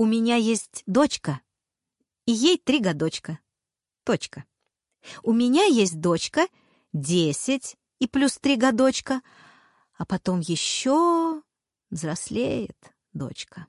У меня есть дочка, и ей три годочка. Точка. У меня есть дочка, десять и плюс три годочка, а потом еще взрослеет дочка.